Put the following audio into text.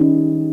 you